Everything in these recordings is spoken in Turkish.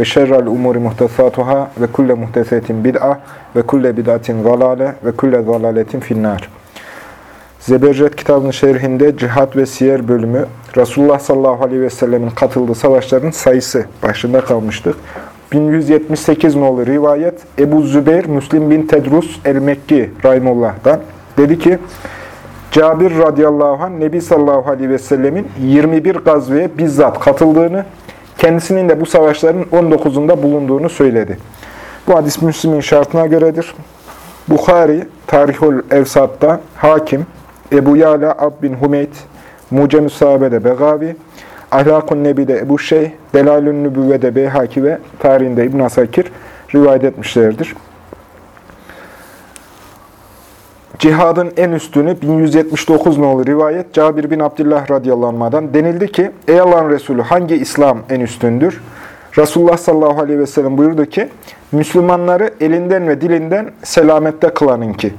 ve şerrel umuri muhtesatuhâ ve kulle muhtesetin bid'a ve kulle bid'atin zalale ve kulle zalaletin finnâr. Zebercet kitabının şerhinde cihat ve siyer bölümü Resulullah sallallahu aleyhi ve sellemin katıldığı savaşların sayısı başında kalmıştık. 1178 nolu rivayet Ebu Zübeyir Müslim bin Tedrus el-Mekki Rahimullah'dan dedi ki Cabir radıyallahu anh Nebi sallallahu aleyhi ve sellemin 21 gazveye bizzat katıldığını kendisinin de bu savaşların 19'unda bulunduğunu söyledi. Bu hadis Müslim'in şartına göredir. Bukhari, Tarihul Evsat'ta Hakim, Ebu Yala Ab bin Hümeyt, Mucem-i Sahabe'de Begavi, Ahlakun Nebi'de Ebu Şeyh, Delalün Nübüvve'de Beyhaki ve tarihinde İbn Asakir rivayet etmişlerdir. Cihadın en üstünü 1179 nolu rivayet Cabir bin Abdullah radıyallahu denildi ki Ey Allah'ın Resulü hangi İslam en üstündür? Resulullah sallallahu aleyhi ve sellem buyurdu ki Müslümanları elinden ve dilinden selamette kılanınki.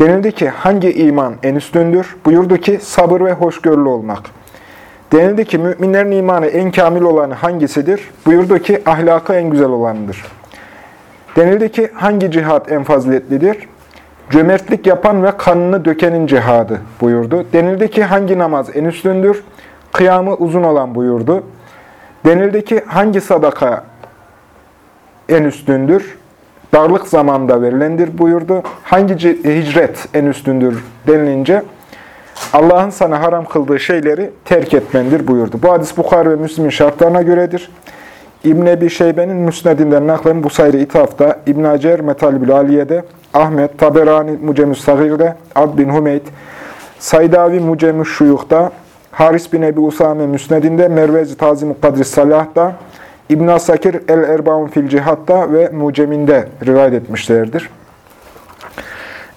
Denildi ki hangi iman en üstündür? Buyurdu ki sabır ve hoşgörülü olmak. Denildi ki müminlerin imanı en kamil olanı hangisidir? Buyurdu ki ahlakı en güzel olanıdır. Denildi ki hangi cihat en faziletlidir? Cömertlik yapan ve kanını dökenin cihadı buyurdu. Denildi ki hangi namaz en üstündür? Kıyamı uzun olan buyurdu. Denildi ki hangi sadaka en üstündür? Darlık zamanda verilendir buyurdu. Hangi hicret en üstündür denilince Allah'ın sana haram kıldığı şeyleri terk etmendir buyurdu. Bu hadis Bukhari ve Müslim'in şartlarına göredir. İbn Ebi Şeybe'nin Müsnedinden naklen bu sayri ithafta, İbn Hacer Metalibül Aliye'de, Ahmet Taberani Mucemüs Sagir'de, Ab bin Hümeyt, Saydavi Mucemüs Şuyuk'ta, Haris bin Ebi Usame Müsnedinde, Mervezi Tazim-i Kadri Salah'da, İbn Asakir El-Erbaun fil Cihat'ta ve Mucem'inde rivayet etmişlerdir.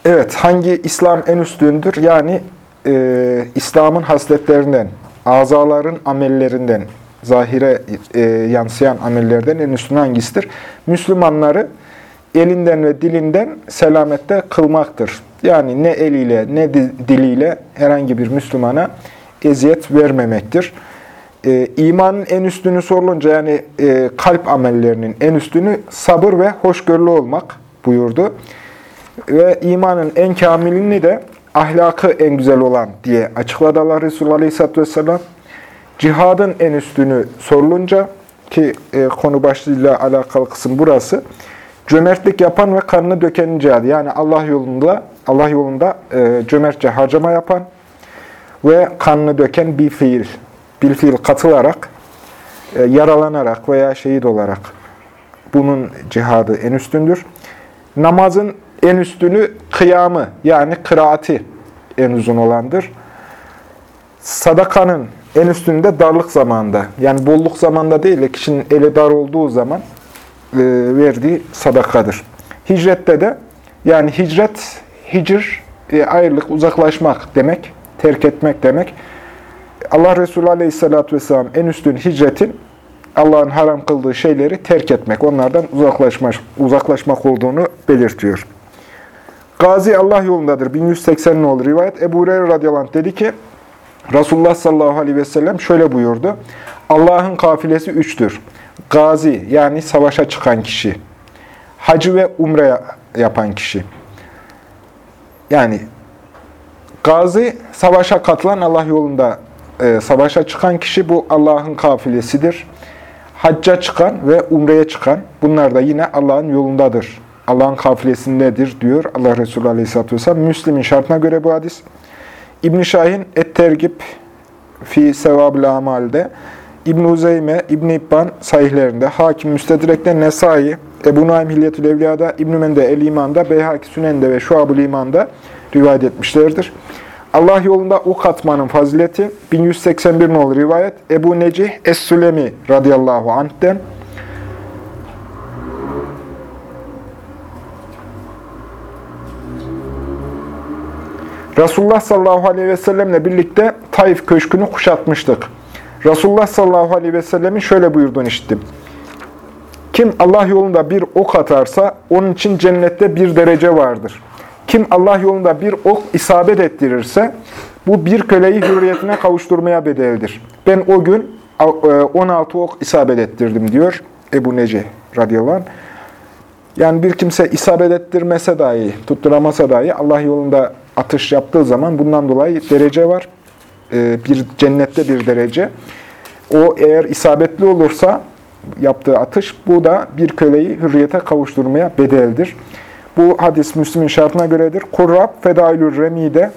Evet, hangi İslam en üstündür? Yani e, İslam'ın hasletlerinden, azaların amellerinden, zahire e, yansıyan amellerden en üstün hangisidir? Müslümanları elinden ve dilinden selamette kılmaktır. Yani ne eliyle ne diliyle herhangi bir Müslümana eziyet vermemektir. E, imanın en üstünü sorulunca yani e, kalp amellerinin en üstünü sabır ve hoşgörülü olmak buyurdu. Ve imanın en kamilini de ahlakı en güzel olan diye açıkladı Allah Resulü Aleyhisselatü Vesselam. Cihadın en üstünü sorulunca ki e, konu başlığıyla alakalı kısım burası. Cömertlik yapan ve kanını dökenin cihadı. Yani Allah yolunda Allah yolunda e, cömertçe harcama yapan ve kanını döken bir fiil, bir fiil katılarak, e, yaralanarak veya şehit olarak bunun cihadı en üstündür. Namazın en üstünü kıyamı yani kıraati en uzun olandır. Sadakanın en üstünde darlık zamanında yani bolluk zamanında değil de kişinin eli dar olduğu zaman e, verdiği sadakadır. Hicrette de yani hicret, hicr, e, ayrılık, uzaklaşmak demek, terk etmek demek. Allah Resulü Aleyhisselatü Vesselam en üstün hicretin Allah'ın haram kıldığı şeyleri terk etmek, onlardan uzaklaşmak, uzaklaşmak olduğunu belirtiyor. Gazi Allah yolundadır. 1180 olur rivayet. Ebu Hureyre radıyallahu dedi ki, Resulullah sallallahu aleyhi ve sellem şöyle buyurdu. Allah'ın kafilesi üçtür. Gazi yani savaşa çıkan kişi. Hacı ve umre yapan kişi. Yani gazi savaşa katılan Allah yolunda e, savaşa çıkan kişi bu Allah'ın kafilesidir. Hacca çıkan ve umreye çıkan bunlar da yine Allah'ın yolundadır. Allah'ın kafilesindedir diyor Allah Resulü Aleyhisselatü Vesselam. Müslim'in şartına göre bu hadis. İbn-i Şahin Et-Tergib fi Sevab-ül Amal'de, İbn-i Uzeyme, İbn-i İbban sahihlerinde, Hakim Müstedrek'te, Nesai, Ebu Naim Hilyetül Evliya'da, İbn-i Mende El-İman'da, Beyhaki Sünen'de ve Şuab-ül İman'da rivayet etmişlerdir. Allah yolunda ok atmanın fazileti 1181 nolu rivayet Ebu Necih Es-Sülemi radıyallahu anh'ten Resulullah sallallahu aleyhi ve sellemle birlikte Taif köşkünü kuşatmıştık. Resulullah sallallahu aleyhi ve sellemin şöyle buyurduğunu işittim. Kim Allah yolunda bir ok atarsa onun için cennette bir derece vardır. Kim Allah yolunda bir ok isabet ettirirse bu bir köleyi hürriyetine kavuşturmaya bedeldir. Ben o gün 16 e, ok isabet ettirdim diyor Ebu Nece radıyallahu anh. Yani bir kimse isabet ettirmese dahi, tutturamasa dahi Allah yolunda atış yaptığı zaman bundan dolayı derece var. E, bir cennette bir derece. O eğer isabetli olursa yaptığı atış, bu da bir köleyi hürriyete kavuşturmaya bedeldir. Bu hadis Müslüm'ün şartına göredir. Kurrab, Fedailür Remi'de,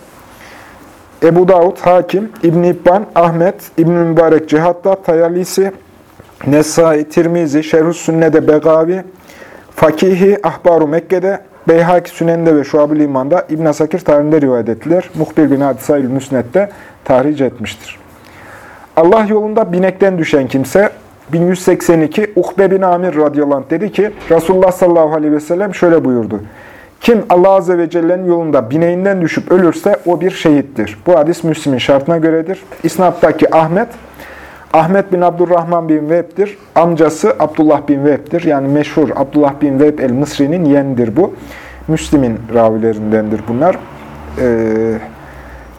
Ebu Davud, Hakim, İbn İbban, Ahmet, İbn Mübarek Cihat'ta, Tayalisi, Nesai, Tirmizi, Şerhus Sünne'de Begavi, Fakihi, Ahbaru Mekke'de, Beyhaki Sünen'de ve Şuab-ı İman'da İbn Sakir tarihinde rivayet ettiler. Muhbir bin Hadisayül Müsnet'te tahric etmiştir. Allah yolunda binekten düşen kimse 1182 Ukbe bin Amir radıyallahu anh dedi ki Resulullah sallallahu aleyhi ve sellem şöyle buyurdu. Kim Allah azze ve celle'nin yolunda bineğinden düşüp ölürse o bir şehittir. Bu hadis Müslim'in şartına göredir. İsnap'taki Ahmet, Ahmet bin Abdurrahman bin Vehb'dir. Amcası Abdullah bin Vehb'dir. Yani meşhur Abdullah bin Vehb el-Mısri'nin yeğenidir bu. Müslim'in ravilerindendir bunlar. Ee,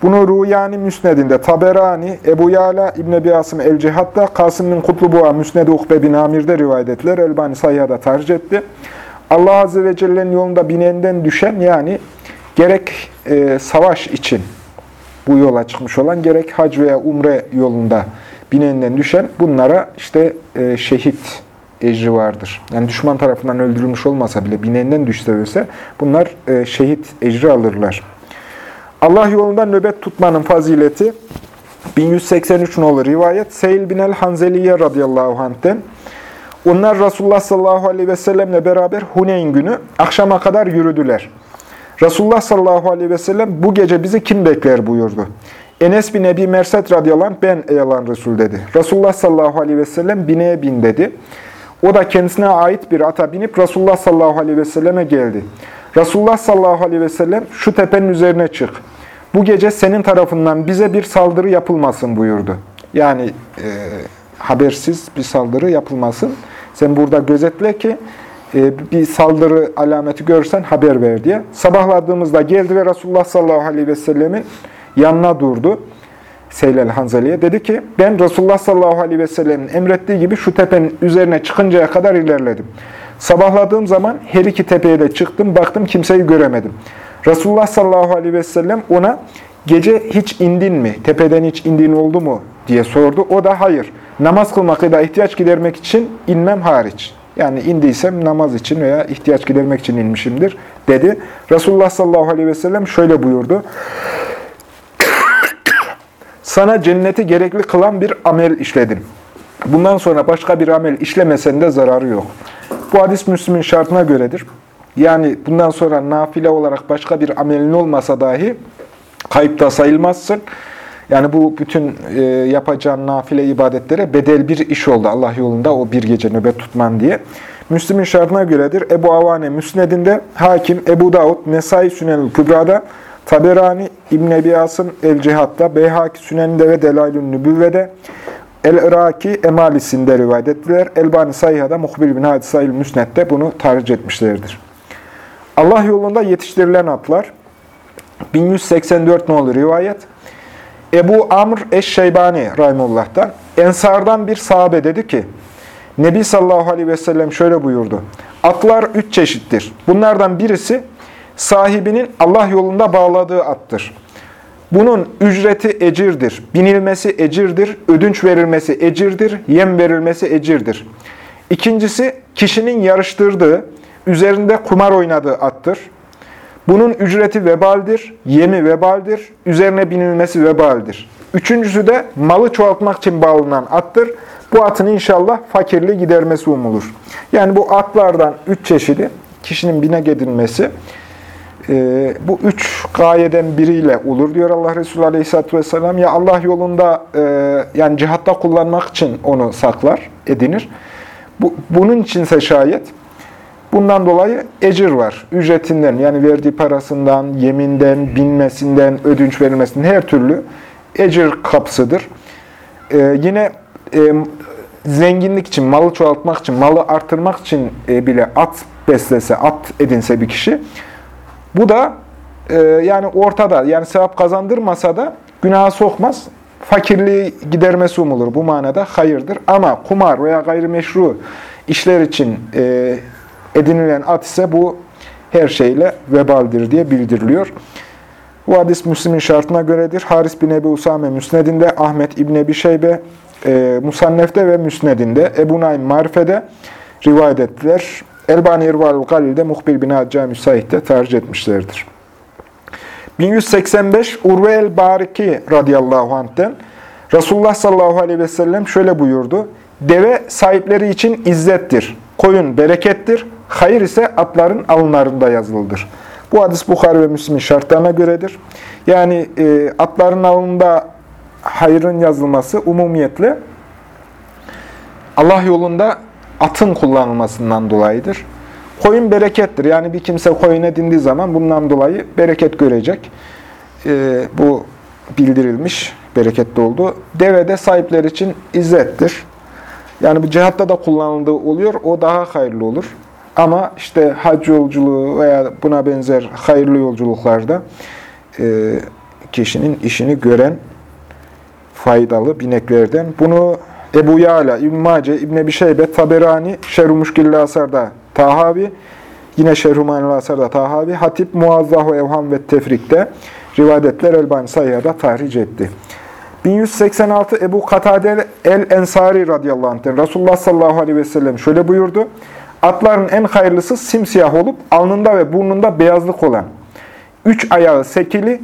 bunu Ruyani Müsned'inde, Taberani, Ebu Yala, İbn-i Ebi el-Cihat'ta, Kasım bin Kutlubuğa Müsned-i Ukbe bin Amir'de rivayet ettiler. Elbani Sayyah'da tercih etti. Allah Azze ve Celle'nin yolunda binenden düşen yani gerek e, savaş için bu yola çıkmış olan gerek hac veya umre yolunda binenden düşen bunlara işte e, şehit ecri vardır. Yani düşman tarafından öldürülmüş olmasa bile binenden düşse bunlar e, şehit ecri alırlar. Allah yolunda nöbet tutmanın fazileti 1183 nolu rivayet Seyil bin el-Hanzeliye radıyallahu anh'ten onlar Resulullah sallallahu aleyhi ve sellemle beraber Huneyn günü akşama kadar yürüdüler. Resulullah sallallahu aleyhi ve sellem bu gece bizi kim bekler buyurdu. Enes bin Ebi Merset radıyallahu ben ey Allah'ın Resul dedi. Resulullah sallallahu aleyhi ve sellem bineye bin dedi. O da kendisine ait bir ata binip Resulullah sallallahu aleyhi ve selleme geldi. Resulullah sallallahu aleyhi ve sellem şu tepenin üzerine çık. Bu gece senin tarafından bize bir saldırı yapılmasın buyurdu. Yani e, habersiz bir saldırı yapılmasın. Sen burada gözetle ki e, bir saldırı alameti görürsen haber ver diye. Sabahladığımızda geldi ve Resulullah sallallahu aleyhi ve sellemin yanına durdu. Seylel Hanzeli'ye. Dedi ki ben Resulullah sallallahu aleyhi ve sellemin emrettiği gibi şu tepenin üzerine çıkıncaya kadar ilerledim. Sabahladığım zaman her iki tepeye de çıktım. Baktım kimseyi göremedim. Resulullah sallallahu aleyhi ve sellem ona gece hiç indin mi? Tepeden hiç indin oldu mu? diye sordu. O da hayır. Namaz kılmak ya da ihtiyaç gidermek için inmem hariç. Yani indiysem namaz için veya ihtiyaç gidermek için inmişimdir dedi. Resulullah sallallahu aleyhi ve sellem şöyle buyurdu. Sana cenneti gerekli kılan bir amel işledim. Bundan sonra başka bir amel işlemesen de zararı yok. Bu hadis Müslüm'ün şartına göredir. Yani bundan sonra nafile olarak başka bir amelin olmasa dahi kayıpta sayılmazsın. Yani bu bütün e, yapacağın nafile ibadetlere bedel bir iş oldu Allah yolunda o bir gece nöbet tutman diye. Müslim'in şartına göredir. Ebu Avane Müsned'inde, Hakim, Ebu Davud, Nesai Sünenül Kübra'da, Taberani, İbn Ebi Asım El Cihat'ta, Beyhaki Sünen'de ve Delailün Nübüvve'de, El-Iraki Emalisinde rivayet ettiler. Elbani Sayha'da Muhbir bin Hadisayil Müsned'de bunu tarih etmişlerdir. Allah yolunda yetiştirilen atlar 1184 nolu rivayet. Ebu Amr Eşşeybani Rahimullah'tan Ensardan bir sahabe dedi ki Nebi sallallahu aleyhi ve sellem şöyle buyurdu. Atlar üç çeşittir. Bunlardan birisi sahibinin Allah yolunda bağladığı attır. Bunun ücreti ecirdir, binilmesi ecirdir, ödünç verilmesi ecirdir, yem verilmesi ecirdir. İkincisi kişinin yarıştırdığı, üzerinde kumar oynadığı attır. Bunun ücreti vebaldir, yemi vebaldir, üzerine binilmesi vebaldir. Üçüncüsü de malı çoğaltmak için bağlanan attır. Bu atın inşallah fakirliği gidermesi umulur. Yani bu atlardan üç çeşidi kişinin bine edilmesi, e, bu üç gayeden biriyle olur diyor Allah Resulü Aleyhisselatü Vesselam. Ya Allah yolunda e, yani cihatta kullanmak için onu saklar, edinir. Bu, bunun içinse şayet Bundan dolayı ecir var. Ücretinden yani verdiği parasından, yeminden, binmesinden, ödünç verilmesinden her türlü ecir kapsıdır. Ee, yine e, zenginlik için, malı çoğaltmak için, malı artırmak için e, bile at beslese, at edinse bir kişi, bu da e, yani ortada, yani sevap kazandırmasa da günaha sokmaz. Fakirliği gidermesi umulur. Bu manada hayırdır. Ama kumar veya gayrimeşru işler için e, edinilen at ise bu her şeyle vebaldir diye bildiriliyor. Bu hadis Müslim'in şartına göredir. Haris bin Ebi Usame Müsned'inde, Ahmet İbn Ebi Şeybe e, Musannef'te ve Müsned'inde, Ebu Naim Marife'de rivayet ettiler. Elbani İrval Galil'de Muhbir bin Hacca Müsait'te tercih etmişlerdir. 1185 Urve el-Bariki radıyallahu anh'ten Resulullah sallallahu aleyhi ve sellem şöyle buyurdu. Deve sahipleri için izzettir. Koyun berekettir. Hayır ise atların alınlarında yazılıdır. Bu hadis Bukhari ve Müslim'in şartlarına göredir. Yani e, atların alında hayrın yazılması umumiyetle Allah yolunda atın kullanılmasından dolayıdır. Koyun berekettir. Yani bir kimse koyun edindiği zaman bundan dolayı bereket görecek. E, bu bildirilmiş, bereketli oldu. Deve de sahipler için izzettir. Yani bu cihatta da kullanıldığı oluyor, o daha hayırlı olur. Ama işte hac yolculuğu veya buna benzer hayırlı yolculuklarda e, kişinin işini gören faydalı bineklerden. Bunu Ebu Yala, İbn-i Mace, İbn-i Ebi Şeybe, Taberani, Şerh-i Muşkil-i Asar'da Tahavi, yine Şerh-i Manil Asar'da Tahavi, Hatip, Muazzah-ı Evham ve Tefrik'te rivayetler Elbani Sayya'da tahric etti. 1186 Ebu Katade el-Ensari radıyallahu anh'ten Resulullah sallallahu aleyhi ve sellem şöyle buyurdu. Atların en hayırlısı simsiyah olup alnında ve burnunda beyazlık olan, üç ayağı sekili,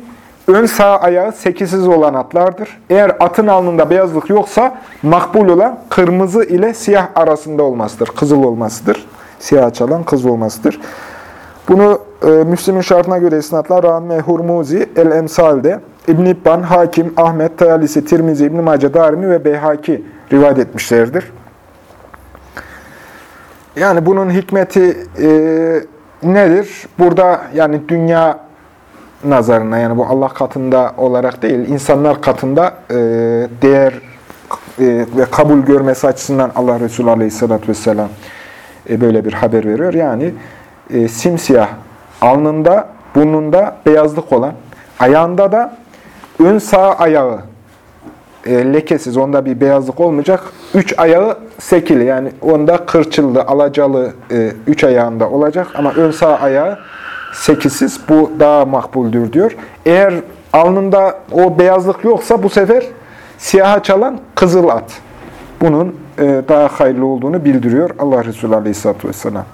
ön sağ ayağı sekisiz olan atlardır. Eğer atın alnında beyazlık yoksa makbul olan kırmızı ile siyah arasında olmasıdır. Kızıl olmasıdır. Siyah çalan kızıl olmasıdır. Bunu e, Müslim'in şartına göre isnatlar Rahme Hurmuzi el-Emsal'de, İbn İbban, Hakim, Ahmet, Tayalisi, Tirmizi, İbn Mace, Darimi ve Beyhaki rivayet etmişlerdir. Yani bunun hikmeti e, nedir? Burada yani dünya nazarına yani bu Allah katında olarak değil, insanlar katında e, değer e, ve kabul görmesi açısından Allah Resulü Aleyhisselatü Vesselam e, böyle bir haber veriyor. Yani e, simsiyah, alnında, burnunda beyazlık olan, ayağında da ön sağ ayağı e, lekesiz, onda bir beyazlık olmayacak. Üç ayağı sekili, yani onda kırçıllı, alacalı e, üç ayağında olacak ama ön sağ ayağı sekisiz, bu daha makbuldür diyor. Eğer alnında o beyazlık yoksa bu sefer siyaha çalan kızıl at. Bunun e, daha hayırlı olduğunu bildiriyor Allah Resulü Aleyhisselatü Vesselam.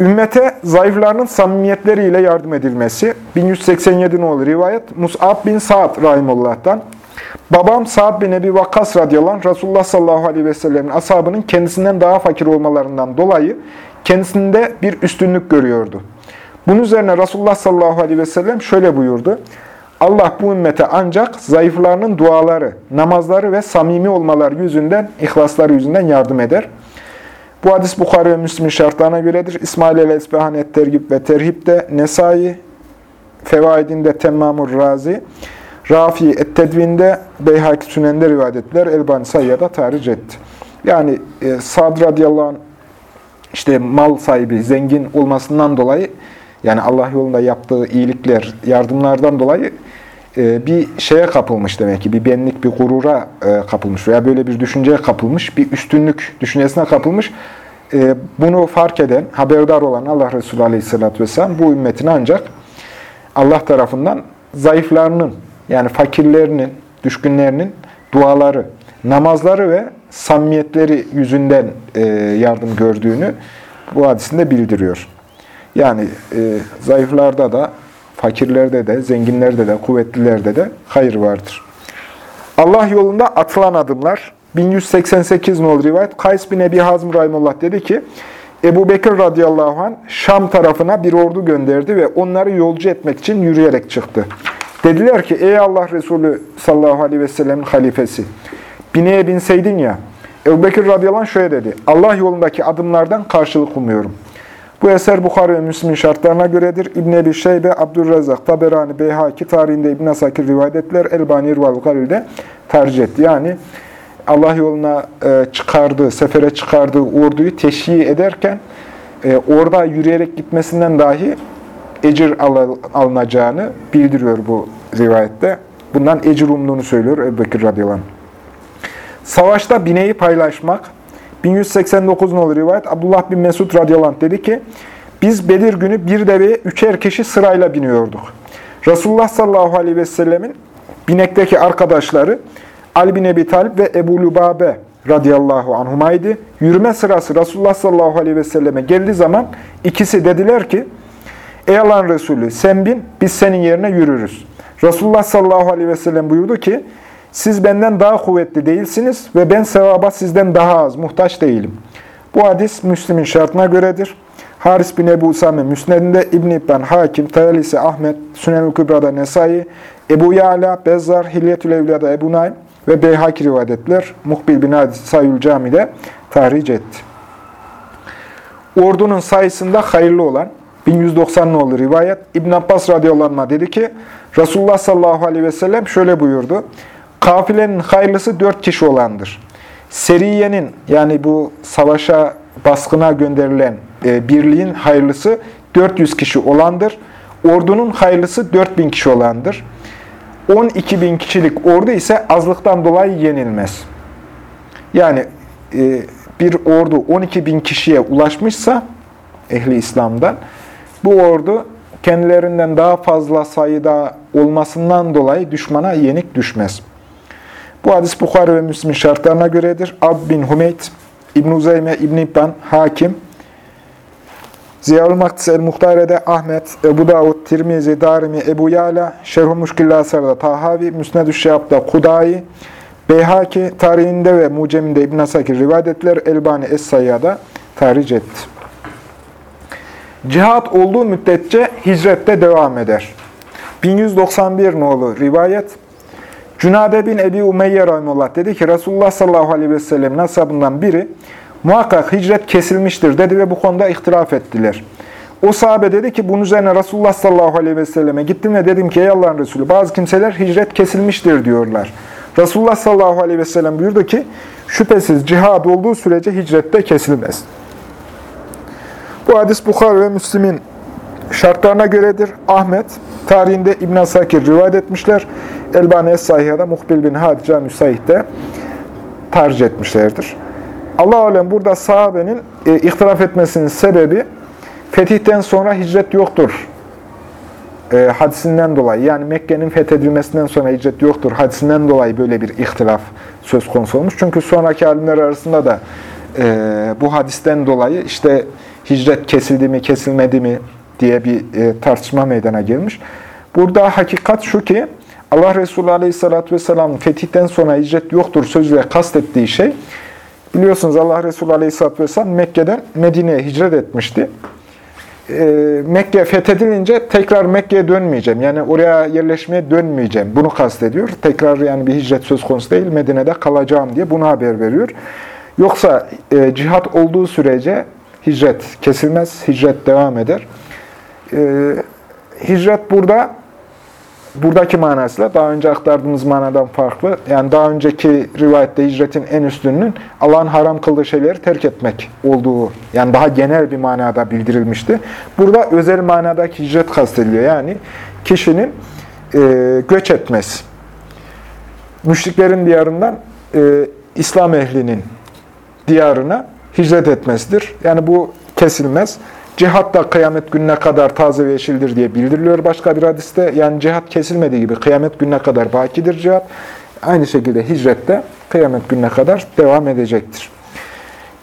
Ümmete zayıflarının samimiyetleriyle yardım edilmesi. 1187 nolu rivayet Mus'ab bin Sa'd Rahimullah'tan. Babam Sa'd bin Ebi Vakkas radıyallahu anh, Resulullah sallallahu aleyhi ve sellemin ashabının kendisinden daha fakir olmalarından dolayı kendisinde bir üstünlük görüyordu. Bunun üzerine Resulullah sallallahu aleyhi ve sellem şöyle buyurdu. Allah bu ümmete ancak zayıflarının duaları, namazları ve samimi olmaları yüzünden, ihlasları yüzünden yardım eder. Bu hadis Bukhari ve Müslim'in şartlarına göredir. İsmail el-Esbehan et-Tergib ve Terhib'de, Nesai, Fevaidinde Temmamur Razi, Rafi et-Tedvin'de, Beyhaki Sünen'de rivayet ettiler. Elbani Sayya'da tarih etti. Yani e, Sad radıyallahu anh, işte mal sahibi, zengin olmasından dolayı, yani Allah yolunda yaptığı iyilikler, yardımlardan dolayı e, bir şeye kapılmış demek ki, bir benlik, bir gurura e, kapılmış veya böyle bir düşünceye kapılmış, bir üstünlük düşüncesine kapılmış. E, bunu fark eden, haberdar olan Allah Resulü Aleyhisselatü Vesselam bu ümmetin ancak Allah tarafından zayıflarının, yani fakirlerinin, düşkünlerinin duaları, namazları ve samimiyetleri yüzünden yardım gördüğünü bu hadisinde bildiriyor. Yani zayıflarda da fakirlerde de, zenginlerde de, kuvvetlilerde de hayır vardır. Allah yolunda atılan adımlar 1188 nol rivayet Kays bin Ebi Hazm Rahimullah dedi ki Ebu Bekir radıyallahu anh Şam tarafına bir ordu gönderdi ve onları yolcu etmek için yürüyerek çıktı. Dediler ki ey Allah Resulü sallallahu aleyhi ve sellem'in halifesi bineğe binseydin ya Ebu Bekir radıyallahu anh şöyle dedi. Allah yolundaki adımlardan karşılık umuyorum. Bu eser Bukhari ve Müslim'in şartlarına göredir. İbn Ebi Şeybe, Abdurrezzak, Taberani, Beyhaki tarihinde İbn Asakir rivayet ettiler. Elbani İrval Galil'de tercih etti. Yani Allah yoluna e, çıkardığı, sefere çıkardığı orduyu teşhi ederken e, orada yürüyerek gitmesinden dahi ecir alınacağını bildiriyor bu rivayette. Bundan ecir umduğunu söylüyor Ebu Bekir radıyallahu anh. Savaşta bineği paylaşmak. 1189 nolu rivayet Abdullah bin Mesud radıyallahu dedi ki, biz Bedir günü bir deveye üçer kişi sırayla biniyorduk. Resulullah sallallahu aleyhi ve sellemin binekteki arkadaşları Ali bin Ebi Talib ve Ebu Lubabe radıyallahu anhumaydı. Yürüme sırası Resulullah sallallahu aleyhi ve selleme geldiği zaman ikisi dediler ki, Ey Allah'ın Resulü sen bin, biz senin yerine yürürüz. Resulullah sallallahu aleyhi ve sellem buyurdu ki, siz benden daha kuvvetli değilsiniz ve ben sevaba sizden daha az, muhtaç değilim. Bu hadis Müslim'in şartına göredir. Haris bin Ebu Usame Müsned'inde İbn-i İbban, Hakim, Tayalisi, Ahmet, Sünen-ül Kübra'da Nesai, Ebu Ya'la, Bezzar, Hilyetül Evliya'da Ebu Naim ve Beyhaki rivayet ettiler. Muhbil bin Hadis Sayül Cami'de tahric etti. Ordunun sayısında hayırlı olan 1190 olur rivayet. İbn Abbas radıyallahu anh dedi ki Resulullah sallallahu aleyhi ve sellem şöyle buyurdu. Kafilenin hayırlısı dört kişi olandır. Seriyenin yani bu savaşa baskına gönderilen e, birliğin hayırlısı 400 kişi olandır. Ordunun hayırlısı 4000 kişi olandır. 12 bin kişilik ordu ise azlıktan dolayı yenilmez. Yani e, bir ordu 12 bin kişiye ulaşmışsa ehli İslam'dan bu ordu kendilerinden daha fazla sayıda olmasından dolayı düşmana yenik düşmez. Bu hadis Bukhari ve Müslim şartlarına göredir. Ab bin Hümeyt, İbn-i Uzeyme, İbn-i İbban, Hakim, Ziyaül Maktis el-Muhtare'de Ahmet, Ebu Davud, Tirmizi, Darimi, Ebu Yala, Şerh-i Muşkilli Asar'da Tahavi, Müsned-ü Şehab'da Kudayi, Beyhaki tarihinde ve Mucem'inde İbn Asakir rivayet. Elbani Es-Sayya'da tarih etti. Cihat olduğu müddetçe hicrette devam eder. 1191 nolu rivayet. Cünade bin Ebi Umeyye Rahimullah dedi ki Resulullah sallallahu aleyhi ve sellem nasabından biri muhakkak hicret kesilmiştir dedi ve bu konuda ihtilaf ettiler. O sahabe dedi ki bunun üzerine Resulullah sallallahu aleyhi ve selleme gittim ve dedim ki ey Allah'ın Resulü bazı kimseler hicret kesilmiştir diyorlar. Resulullah sallallahu aleyhi ve sellem buyurdu ki şüphesiz cihad olduğu sürece hicrette kesilmez. Bu hadis Bukhara ve Müslim'in şartlarına göredir. Ahmet, tarihinde İbn Asakir rivayet etmişler. Elbani Es-Sahiha'da Muhbil bin Hadica Müsait'te tercih etmişlerdir. Allah alem burada sahabenin e, ihtilaf etmesinin sebebi fetihten sonra hicret yoktur e, hadisinden dolayı yani Mekke'nin fethedilmesinden sonra hicret yoktur hadisinden dolayı böyle bir ihtilaf söz konusu olmuş. Çünkü sonraki alimler arasında da e, bu hadisten dolayı işte hicret kesildi mi kesilmedi mi diye bir e, tartışma meydana gelmiş. Burada hakikat şu ki Allah Resulü Aleyhisselatü Vesselam'ın fetihten sonra hicret yoktur sözüyle kastettiği şey biliyorsunuz Allah Resulü Aleyhisselatü Vesselam Mekke'den Medine'ye hicret etmişti. E, Mekke fethedilince tekrar Mekke'ye dönmeyeceğim. Yani oraya yerleşmeye dönmeyeceğim. Bunu kastediyor. Tekrar yani bir hicret söz konusu değil. Medine'de kalacağım diye bunu haber veriyor. Yoksa e, cihat olduğu sürece hicret kesilmez. Hicret devam eder. E, hicret burada buradaki manasıyla daha önce aktardığımız manadan farklı. Yani daha önceki rivayette hicretin en üstünün Allah'ın haram kıldığı şeyleri terk etmek olduğu, yani daha genel bir manada bildirilmişti. Burada özel manadaki hicret kastediliyor. Yani kişinin e, göç etmesi. Müşriklerin diyarından e, İslam ehlinin diyarına hicret etmesidir. Yani bu kesilmez. Cihat da kıyamet gününe kadar taze ve yeşildir diye bildiriliyor başka bir hadiste. Yani cihat kesilmediği gibi kıyamet gününe kadar bakidir cihat. Aynı şekilde hicrette kıyamet gününe kadar devam edecektir.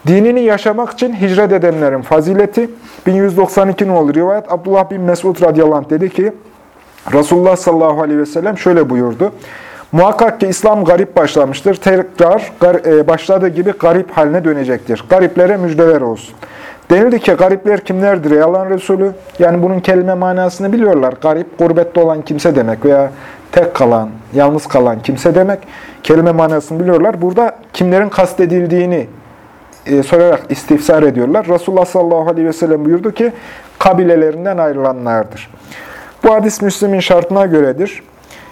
Dinini yaşamak için hicret edenlerin fazileti 1192 olur rivayet Abdullah bin Mesud radıyallahu anh dedi ki Resulullah sallallahu aleyhi ve sellem şöyle buyurdu. Muhakkak ki İslam garip başlamıştır. Tekrar e, başladığı gibi garip haline dönecektir. Gariplere müjdeler olsun. Denildi ki garipler kimlerdir ey Allah'ın Resulü? Yani bunun kelime manasını biliyorlar. Garip, gurbette olan kimse demek veya tek kalan, yalnız kalan kimse demek. Kelime manasını biliyorlar. Burada kimlerin kastedildiğini e, sorarak istifsar ediyorlar. Resulullah sallallahu aleyhi ve sellem buyurdu ki, kabilelerinden ayrılanlardır. Bu hadis Müslim'in şartına göredir.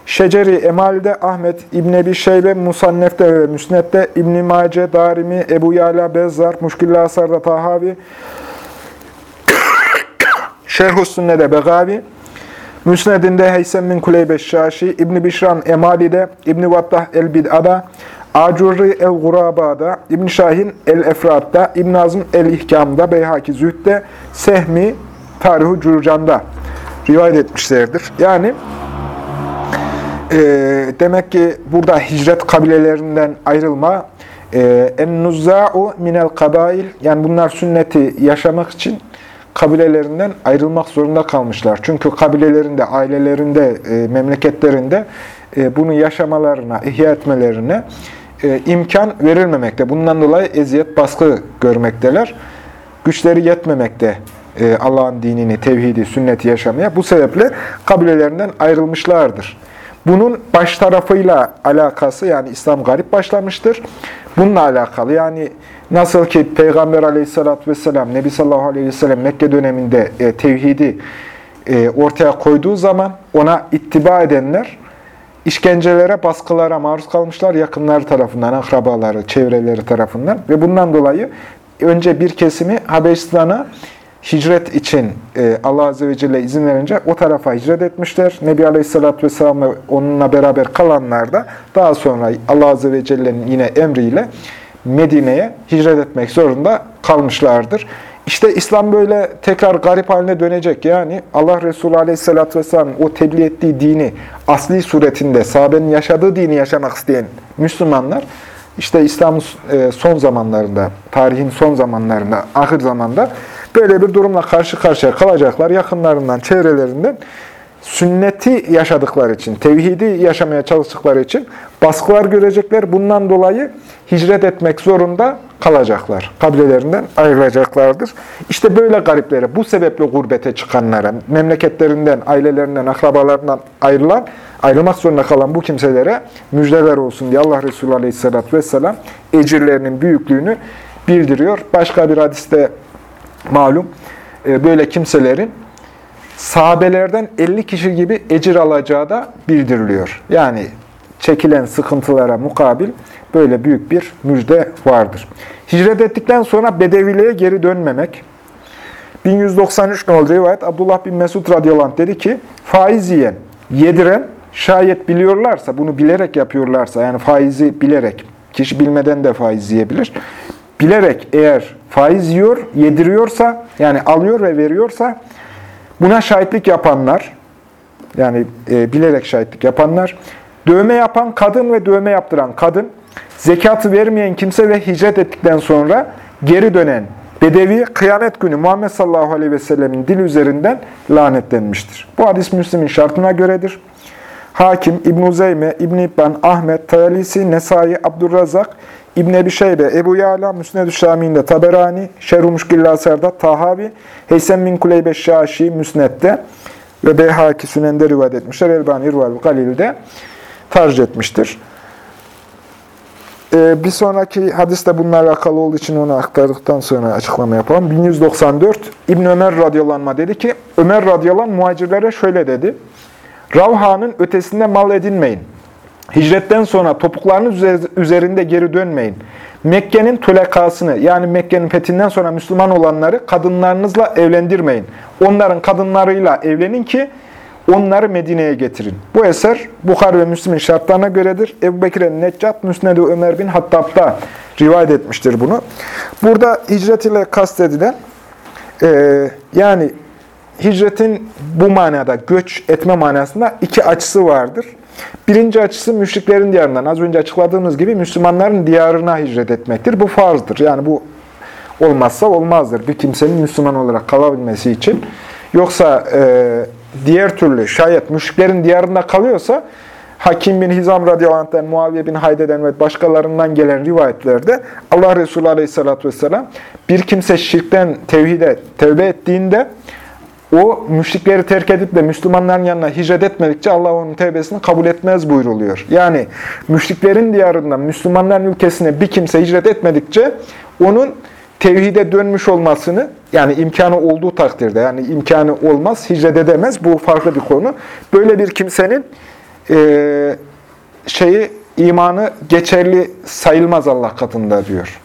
Şeceri Emal'de Ahmet, İbn Ebi Şeybe, Musannef'te ve Müsnet'te, İbn Mace, Darimi, Ebu Yala, Bezzar, Muşkilli Asar'da Tahavi, Şerh-ü Sünne'de Begavi, Müsned'inde Heysem bin Kuleybe Şaşi, İbn Bişran Emali'de, İbn Vattah el-Bid'ada, Acurri el-Guraba'da, İbn Şahin el-Efrat'ta, İbn Azm el-İhkam'da, Beyhaki Zühd'de, Sehmi Tarih-i Curcan'da rivayet etmişlerdir. Yani e, demek ki burada hicret kabilelerinden ayrılma, e, en-nuzza'u minel kabail, yani bunlar sünneti yaşamak için kabilelerinden ayrılmak zorunda kalmışlar. Çünkü kabilelerinde, ailelerinde, e, memleketlerinde e, bunu yaşamalarına, ihya etmelerine e, imkan verilmemekte. Bundan dolayı eziyet, baskı görmekteler. Güçleri yetmemekte e, Allah'ın dinini, tevhidi, sünneti yaşamaya. Bu sebeple kabilelerinden ayrılmışlardır. Bunun baş tarafıyla alakası yani İslam garip başlamıştır. Bununla alakalı yani nasıl ki Peygamber aleyhissalatü vesselam, Nebi sallallahu aleyhi ve sellem Mekke döneminde e, tevhidi e, ortaya koyduğu zaman ona ittiba edenler işkencelere, baskılara maruz kalmışlar yakınları tarafından, akrabaları, çevreleri tarafından ve bundan dolayı önce bir kesimi Habeşistan'a hicret için e, Allah Azze ve Celle izin verince o tarafa hicret etmişler. Nebi Aleyhisselatü Vesselam ve onunla beraber kalanlar da daha sonra Allah Azze ve Celle'nin yine emriyle Medine'ye hicret etmek zorunda kalmışlardır. İşte İslam böyle tekrar garip haline dönecek. Yani Allah Resulü Aleyhisselatü Vesselam o tebliğ ettiği dini asli suretinde, sahabenin yaşadığı dini yaşamak isteyen Müslümanlar, işte İslam'ın e, son zamanlarında, tarihin son zamanlarında, ahir zamanda böyle bir durumla karşı karşıya kalacaklar. Yakınlarından, çevrelerinden sünneti yaşadıkları için, tevhidi yaşamaya çalıştıkları için baskılar görecekler. Bundan dolayı hicret etmek zorunda kalacaklar. Kabilelerinden ayrılacaklardır. İşte böyle gariplere, bu sebeple gurbete çıkanlara, memleketlerinden, ailelerinden, akrabalarından ayrılan, ayrılmak zorunda kalan bu kimselere müjdeler olsun diye Allah Resulü Aleyhisselatü Vesselam ecirlerinin büyüklüğünü bildiriyor. Başka bir hadiste malum e, böyle kimselerin sahabelerden 50 kişi gibi ecir alacağı da bildiriliyor. Yani çekilen sıkıntılara mukabil böyle büyük bir müjde vardır. Hicret ettikten sonra Bedeviliğe geri dönmemek. 1193 oldu rivayet Abdullah bin Mesud radıyallahu dedi ki faiz yiyen, yediren şayet biliyorlarsa, bunu bilerek yapıyorlarsa yani faizi bilerek, kişi bilmeden de faiz yiyebilir. Bilerek eğer faiz yiyor, yediriyorsa yani alıyor ve veriyorsa buna şahitlik yapanlar yani e, bilerek şahitlik yapanlar dövme yapan kadın ve dövme yaptıran kadın zekatı vermeyen kimse ve hicret ettikten sonra geri dönen Bedevi kıyamet günü Muhammed sallallahu aleyhi ve sellemin dil üzerinden lanetlenmiştir. Bu hadis Müslim'in şartına göredir. Hakim, İbn-i Zeyme, İbn-i İbban, Ahmet, Tayalisi, Nesai, Abdurrazak, İbn Ebi Şeybe, Ebu Yala, Müsned-ü Şami'nde Taberani, Şerh-u Müşkillasar'da Tahavi, Heysem bin Kuleybe Şaşi Müsned'de ve Beyhaki Sünen'de rivayet etmişler. Elbani İrval Galil'de tercih etmiştir. Ee, bir sonraki hadis de bununla alakalı olduğu için onu aktardıktan sonra açıklama yapalım. 1194 İbn Ömer radıyallahu dedi ki, Ömer radıyallahu muhacirlere şöyle dedi. Ravha'nın ötesinde mal edinmeyin. Hicretten sonra topuklarınız üzerinde geri dönmeyin. Mekke'nin tulekasını yani Mekke'nin fethinden sonra Müslüman olanları kadınlarınızla evlendirmeyin. Onların kadınlarıyla evlenin ki onları Medine'ye getirin. Bu eser Bukhar ve Müslim'in şartlarına göredir. Ebu Bekir el-Neccat, Müsned-i Ömer bin Hattab'da rivayet etmiştir bunu. Burada hicret ile kastedilen e, yani hicretin bu manada göç etme manasında iki açısı vardır. Birinci açısı müşriklerin diyarından. Az önce açıkladığımız gibi Müslümanların diyarına hicret etmektir. Bu farzdır. Yani bu olmazsa olmazdır. Bir kimsenin Müslüman olarak kalabilmesi için. Yoksa e, diğer türlü şayet müşriklerin diyarında kalıyorsa Hakim bin Hizam radıyallahu Muaviye bin Hayde'den ve başkalarından gelen rivayetlerde Allah Resulü aleyhissalatü vesselam bir kimse şirkten tevhide tevbe ettiğinde o müşrikleri terk edip de Müslümanların yanına hicret etmedikçe Allah onun tevbesini kabul etmez buyruluyor. Yani müşriklerin diyarından Müslümanların ülkesine bir kimse hicret etmedikçe onun tevhide dönmüş olmasını yani imkanı olduğu takdirde yani imkanı olmaz hicret edemez bu farklı bir konu. Böyle bir kimsenin e, şeyi imanı geçerli sayılmaz Allah katında diyor.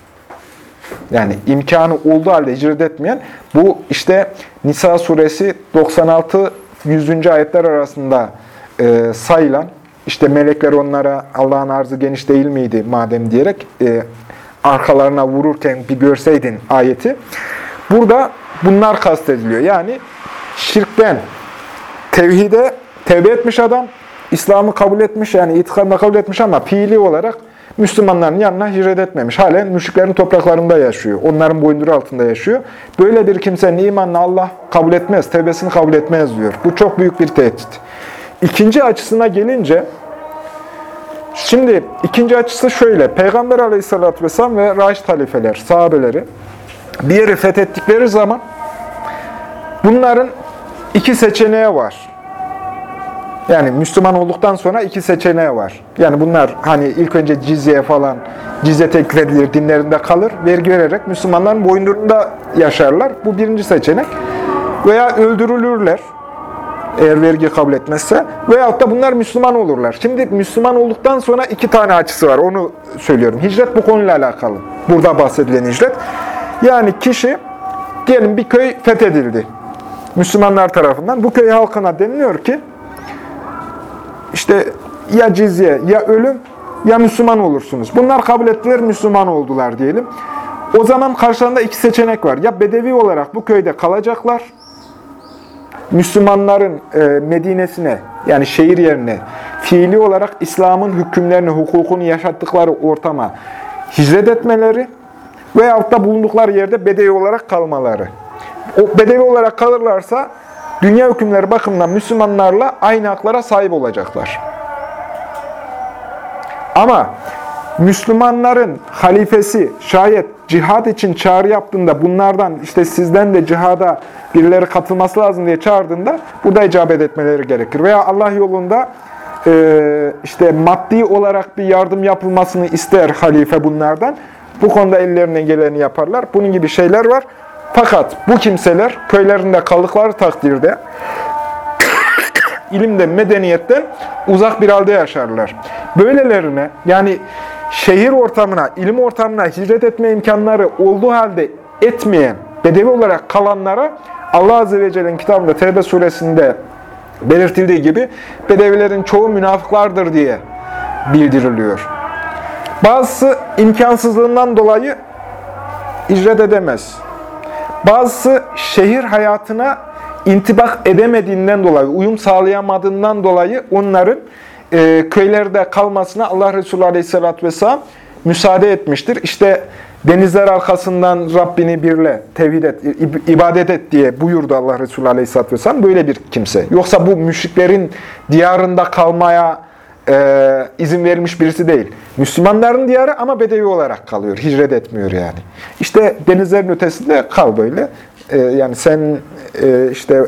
Yani imkanı olduğu halde hicret etmeyen, bu işte Nisa suresi 96-100. ayetler arasında e, sayılan, işte melekler onlara Allah'ın arzı geniş değil miydi madem diyerek e, arkalarına vururken bir görseydin ayeti. Burada bunlar kastediliyor. Yani şirkten tevhide tevbe etmiş adam, İslam'ı kabul etmiş yani itikadını kabul etmiş ama fiili olarak Müslümanların yanına hicret etmemiş. Halen müşriklerin topraklarında yaşıyor. Onların boyunduru altında yaşıyor. Böyle bir kimsenin imanını Allah kabul etmez, tevbesini kabul etmez diyor. Bu çok büyük bir tehdit. İkinci açısına gelince, şimdi ikinci açısı şöyle. Peygamber aleyhissalatü vesselam ve Raşid halifeler, sahabeleri bir yeri fethettikleri zaman bunların iki seçeneği var. Yani Müslüman olduktan sonra iki seçeneği var. Yani bunlar hani ilk önce cizye falan, cizye teklif edilir, dinlerinde kalır. Vergi vererek Müslümanların boyunlarında yaşarlar. Bu birinci seçenek. Veya öldürülürler eğer vergi kabul etmezse. Veyahut da bunlar Müslüman olurlar. Şimdi Müslüman olduktan sonra iki tane açısı var. Onu söylüyorum. Hicret bu konuyla alakalı. Burada bahsedilen hicret. Yani kişi diyelim bir köy fethedildi. Müslümanlar tarafından. Bu köy halkına deniliyor ki işte ya cizye, ya ölüm, ya Müslüman olursunuz. Bunlar kabul ettiler, Müslüman oldular diyelim. O zaman karşılarında iki seçenek var. Ya bedevi olarak bu köyde kalacaklar, Müslümanların e, Medine'sine, yani şehir yerine fiili olarak İslam'ın hükümlerini, hukukunu yaşattıkları ortama hicret etmeleri veyahut da bulundukları yerde bedevi olarak kalmaları. O bedevi olarak kalırlarsa dünya hükümleri bakımından Müslümanlarla aynı haklara sahip olacaklar. Ama Müslümanların halifesi şayet cihad için çağrı yaptığında bunlardan işte sizden de cihada birileri katılması lazım diye çağırdığında burada icabet etmeleri gerekir. Veya Allah yolunda e, işte maddi olarak bir yardım yapılmasını ister halife bunlardan. Bu konuda ellerinden geleni yaparlar. Bunun gibi şeyler var. Fakat bu kimseler köylerinde kaldıkları takdirde ilimden, medeniyetten uzak bir halde yaşarlar. Böylelerine yani şehir ortamına, ilim ortamına hicret etme imkanları olduğu halde etmeyen, bedevi olarak kalanlara Allah Azze ve Celle'nin kitabında Tevbe suresinde belirtildiği gibi bedevilerin çoğu münafıklardır diye bildiriliyor. Bazısı imkansızlığından dolayı icret edemez. Bazısı şehir hayatına intibak edemediğinden dolayı, uyum sağlayamadığından dolayı onların e, köylerde kalmasına Allah Resulü Aleyhisselatü Vesselam müsaade etmiştir. İşte denizler arkasından Rabbini birle, tevhid et, ibadet et diye buyurdu Allah Resulü Aleyhisselatü Vesselam. Böyle bir kimse. Yoksa bu müşriklerin diyarında kalmaya e, izin verilmiş birisi değil. Müslümanların diyarı ama bedevi olarak kalıyor. Hicret etmiyor yani. İşte denizlerin ötesinde kal böyle. E, yani sen e, işte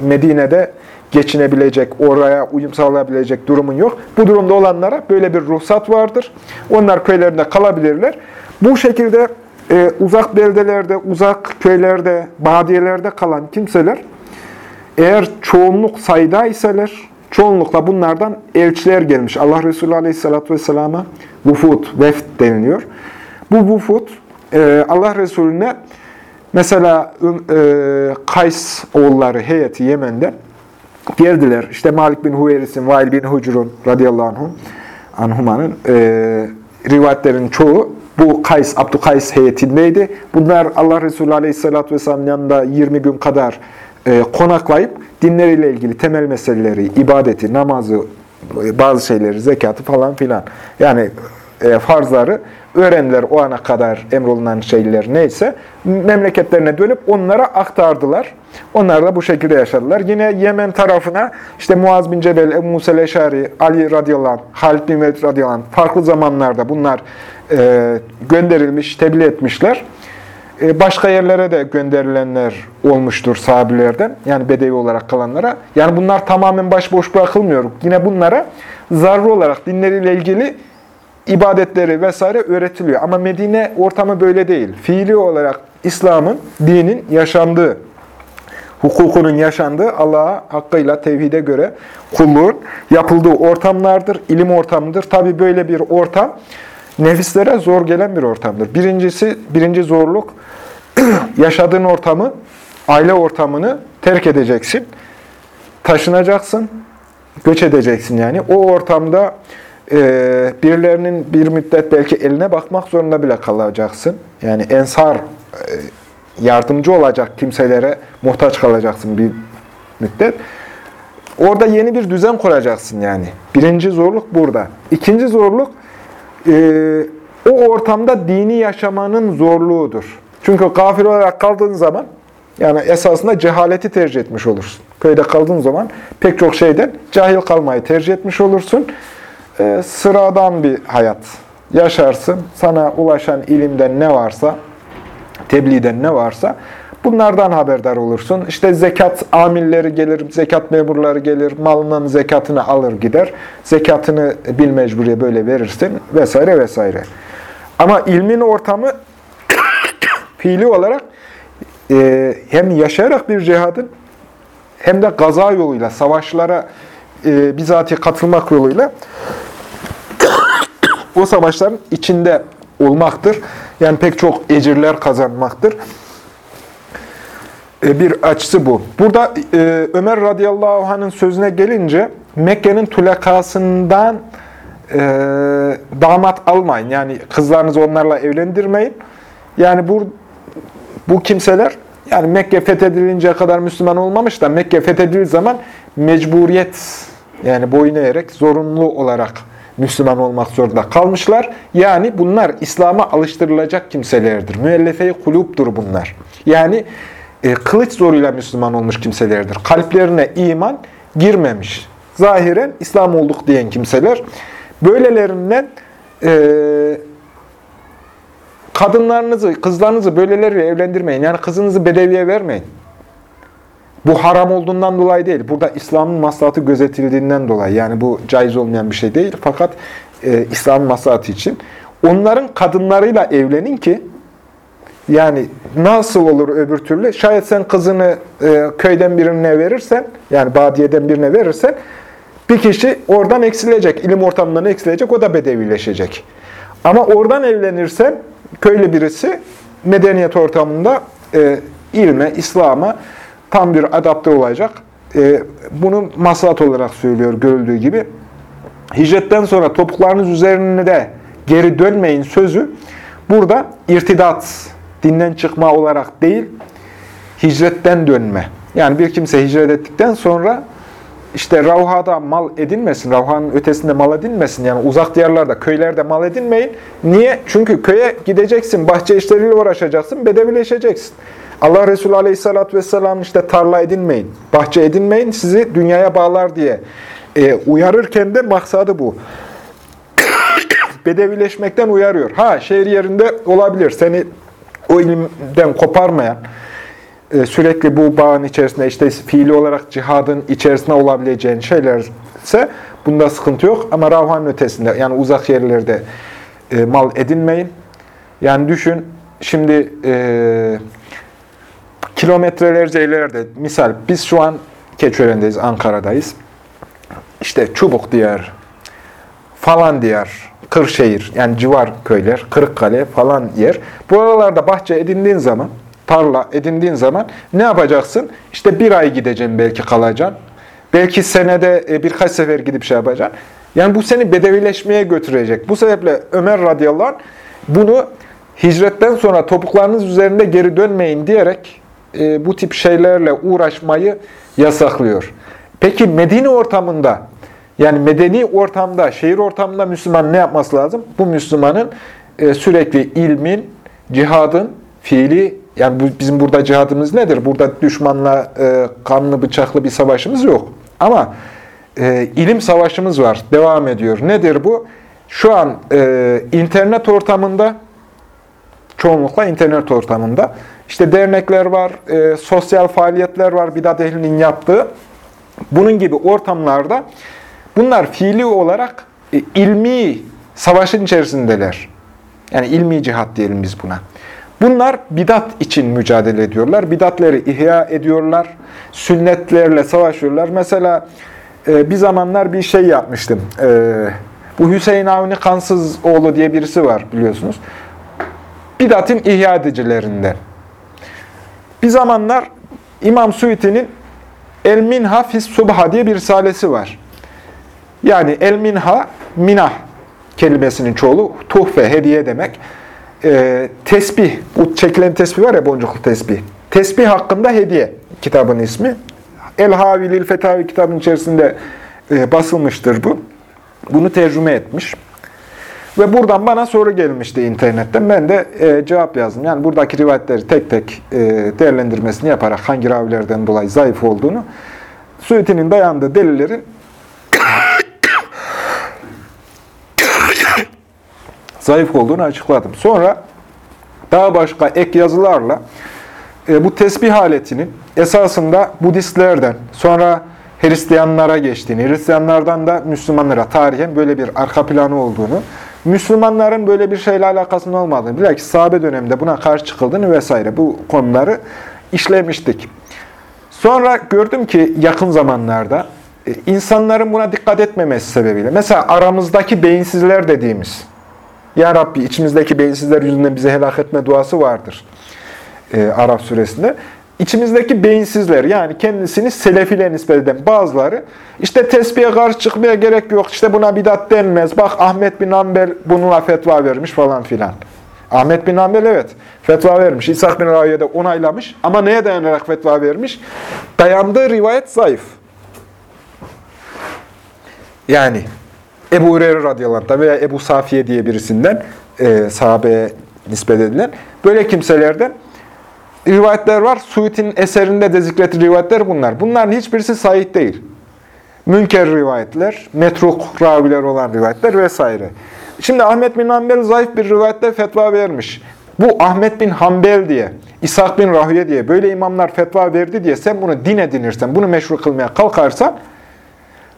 Medine'de geçinebilecek, oraya uyum sağlayabilecek durumun yok. Bu durumda olanlara böyle bir ruhsat vardır. Onlar köylerinde kalabilirler. Bu şekilde e, uzak beldelerde, uzak köylerde, badiyelerde kalan kimseler eğer çoğunluk sayıda iseler, çoğunlukla bunlardan elçiler gelmiş. Allah Resulü Aleyhisselatü Vesselam'a vufud, veft deniliyor. Bu vufud e, Allah Resulüne mesela e, Kays oğulları heyeti Yemen'den geldiler. İşte Malik bin Huveris'in, Vail bin Hucur'un radıyallahu anhum, anhumanın e, rivayetlerin çoğu bu Kays, Abdükays heyetindeydi. Bunlar Allah Resulü Aleyhisselatü Vesselam'ın yanında 20 gün kadar konaklayıp dinleriyle ilgili temel meseleleri, ibadeti, namazı, bazı şeyleri, zekatı falan filan. Yani e, farzları öğrendiler o ana kadar emrolunan şeyler neyse. Memleketlerine dönüp onlara aktardılar. Onlar da bu şekilde yaşadılar. Yine Yemen tarafına işte Muaz bin Cebel, Ebu Musa Leşari, Ali radıyallahu anh, Halid bin Velid radıyallahu anh, farklı zamanlarda bunlar e, gönderilmiş, tebliğ etmişler. E, başka yerlere de gönderilenler olmuştur sahabilerden. Yani bedevi olarak kalanlara. Yani bunlar tamamen başboş bırakılmıyor. Yine bunlara zarrı olarak dinleriyle ilgili ibadetleri vesaire öğretiliyor. Ama Medine ortamı böyle değil. Fiili olarak İslam'ın, dinin yaşandığı, hukukunun yaşandığı Allah'a hakkıyla tevhide göre kulluğun yapıldığı ortamlardır, ilim ortamıdır. Tabi böyle bir ortam nefislere zor gelen bir ortamdır. Birincisi, birinci zorluk yaşadığın ortamı, aile ortamını terk edeceksin. Taşınacaksın, göç edeceksin yani. O ortamda e, birilerinin bir müddet belki eline bakmak zorunda bile kalacaksın. Yani ensar e, yardımcı olacak kimselere muhtaç kalacaksın bir müddet. Orada yeni bir düzen kuracaksın yani. Birinci zorluk burada. İkinci zorluk e, o ortamda dini yaşamanın zorluğudur. Çünkü kafir olarak kaldığın zaman yani esasında cehaleti tercih etmiş olursun. Köyde kaldığın zaman pek çok şeyden cahil kalmayı tercih etmiş olursun. E, sıradan bir hayat yaşarsın. Sana ulaşan ilimden ne varsa, tebliğden ne varsa bunlardan haberdar olursun. İşte zekat amilleri gelir, zekat memurları gelir, malının zekatını alır gider. Zekatını bil mecburiye böyle verirsin vesaire vesaire. Ama ilmin ortamı fiili olarak e, hem yaşayarak bir cihadın hem de gaza yoluyla, savaşlara e, bizatihi katılmak yoluyla o savaşların içinde olmaktır. Yani pek çok ecirler kazanmaktır. E, bir açısı bu. Burada e, Ömer radıyallahu anh'ın sözüne gelince Mekke'nin tulakasından e, damat almayın. Yani kızlarınızı onlarla evlendirmeyin. Yani bu bu kimseler yani Mekke fethedilinceye kadar Müslüman olmamış da Mekke fethedildiği zaman mecburiyet yani boyun eğerek zorunlu olarak Müslüman olmak zorunda kalmışlar. Yani bunlar İslam'a alıştırılacak kimselerdir. Müellefe-i kulüptür bunlar. Yani e, kılıç zoruyla Müslüman olmuş kimselerdir. Kalplerine iman girmemiş. Zahiren İslam olduk diyen kimseler. Böylelerinden e, kadınlarınızı, kızlarınızı böyleleriyle evlendirmeyin. Yani kızınızı bedeviye vermeyin. Bu haram olduğundan dolayı değil. Burada İslam'ın maslahatı gözetildiğinden dolayı. Yani bu caiz olmayan bir şey değil. Fakat e, İslam'ın maslahatı için. Onların kadınlarıyla evlenin ki yani nasıl olur öbür türlü? Şayet sen kızını e, köyden birine verirsen, yani badiyeden birine verirsen, bir kişi oradan eksilecek, ilim ortamından eksilecek, o da bedevileşecek. Ama oradan evlenirsen, köylü birisi medeniyet ortamında e, ilme, İslam'a tam bir adapte olacak. E, bunu maslahat olarak söylüyor görüldüğü gibi. Hicretten sonra topuklarınız üzerine de geri dönmeyin sözü burada irtidat, dinden çıkma olarak değil, hicretten dönme. Yani bir kimse hicret ettikten sonra işte Ravha'da mal edinmesin, Ravha'nın ötesinde mal edinmesin. Yani uzak diyarlarda, köylerde mal edinmeyin. Niye? Çünkü köye gideceksin, bahçe işleriyle uğraşacaksın, bedevileşeceksin. Allah Resulü Aleyhisselatü Vesselam işte tarla edinmeyin, bahçe edinmeyin, sizi dünyaya bağlar diye e, uyarırken de maksadı bu. Bedevileşmekten uyarıyor. Ha şehir yerinde olabilir, seni o ilimden koparmayan, e, sürekli bu bağın içerisinde işte fiili olarak cihadın içerisinde olabileceğin şeylerse bunda sıkıntı yok. Ama Ravhan'ın ötesinde yani uzak yerlerde e, mal edinmeyin. Yani düşün şimdi e, kilometrelerce ileride misal biz şu an Keçören'deyiz, Ankara'dayız. İşte Çubuk diyar, falan diyar, Kırşehir, yani civar köyler, Kırıkkale falan yer. Buralarda bahçe edindiğin zaman, tarla edindiğin zaman ne yapacaksın? İşte bir ay gideceğim belki kalacaksın. Belki senede e, birkaç sefer gidip şey yapacaksın. Yani bu seni bedevileşmeye götürecek. Bu sebeple Ömer radıyallahu anh bunu hicretten sonra topuklarınız üzerinde geri dönmeyin diyerek e, bu tip şeylerle uğraşmayı yasaklıyor. Peki Medine ortamında yani medeni ortamda, şehir ortamında Müslüman ne yapması lazım? Bu Müslümanın e, sürekli ilmin, cihadın, fiili, yani bizim burada cihadımız nedir? Burada düşmanla e, kanlı bıçaklı bir savaşımız yok. Ama e, ilim savaşımız var, devam ediyor. Nedir bu? Şu an internet ortamında çoğunlukla internet ortamında. İşte dernekler var, sosyal faaliyetler var bidat ehlinin yaptığı. Bunun gibi ortamlarda bunlar fiili olarak e, ilmi savaşın içerisindeler. Yani ilmi cihat diyelim biz buna. Bunlar bidat için mücadele ediyorlar. Bidatleri ihya ediyorlar. Sünnetlerle savaşıyorlar. Mesela e, bir zamanlar bir şey yapmıştım. E, bu Hüseyin Avni Kansız oğlu diye birisi var biliyorsunuz. Bidatın ihya edicilerinden. Bir zamanlar İmam Suiti'nin El Minha Fis Subha diye bir risalesi var. Yani El Minha, minah kelimesinin çoğulu, tuhfe, hediye demek. E, tesbih, bu çekilen tesbih var ya boncuklu tesbih. Tesbih hakkında hediye kitabın ismi. El Havilil Fetavi kitabının içerisinde e, basılmıştır bu. Bunu tercüme etmiş. Ve buradan bana soru gelmişti internetten. Ben de e, cevap yazdım. Yani buradaki rivayetleri tek tek e, değerlendirmesini yaparak hangi ravilerden dolayı zayıf olduğunu, Suyuti'nin dayandığı delillerin zayıf olduğunu açıkladım. Sonra daha başka ek yazılarla e, bu tesbih aletinin esasında Budistlerden, sonra Hristiyanlara geçtiğini, Hristiyanlardan da Müslümanlara tarihen böyle bir arka planı olduğunu, Müslümanların böyle bir şeyle alakasının olmadığını, bilakis sahabe döneminde buna karşı çıkıldığını vesaire bu konuları işlemiştik. Sonra gördüm ki yakın zamanlarda e, insanların buna dikkat etmemesi sebebiyle, mesela aramızdaki beyinsizler dediğimiz, Ya Rabbi içimizdeki beyinsizler yüzünden bize helak etme duası vardır e, Arap suresinde. İçimizdeki beyinsizler yani kendisini selefile nispet eden bazıları işte tesbihe karşı çıkmaya gerek yok, işte buna bidat denmez. Bak Ahmet bin Ambel bununla fetva vermiş falan filan. Ahmet bin Ambel evet fetva vermiş. İshak bin Raviye de onaylamış. Ama neye dayanarak fetva vermiş? Dayandığı rivayet zayıf. Yani Ebu Hureyre radıyallahu veya Ebu Safiye diye birisinden e, sahabeye nispet edilen böyle kimselerden rivayetler var. Suyut'in eserinde de zikrettiği rivayetler bunlar. Bunların hiçbirisi sahih değil. Münker rivayetler, metruk raviler olan rivayetler vesaire. Şimdi Ahmet bin Hanbel zayıf bir rivayette fetva vermiş. Bu Ahmet bin Hanbel diye, İshak bin Rahüye diye böyle imamlar fetva verdi diye sen bunu din edinirsen, bunu meşru kılmaya kalkarsan,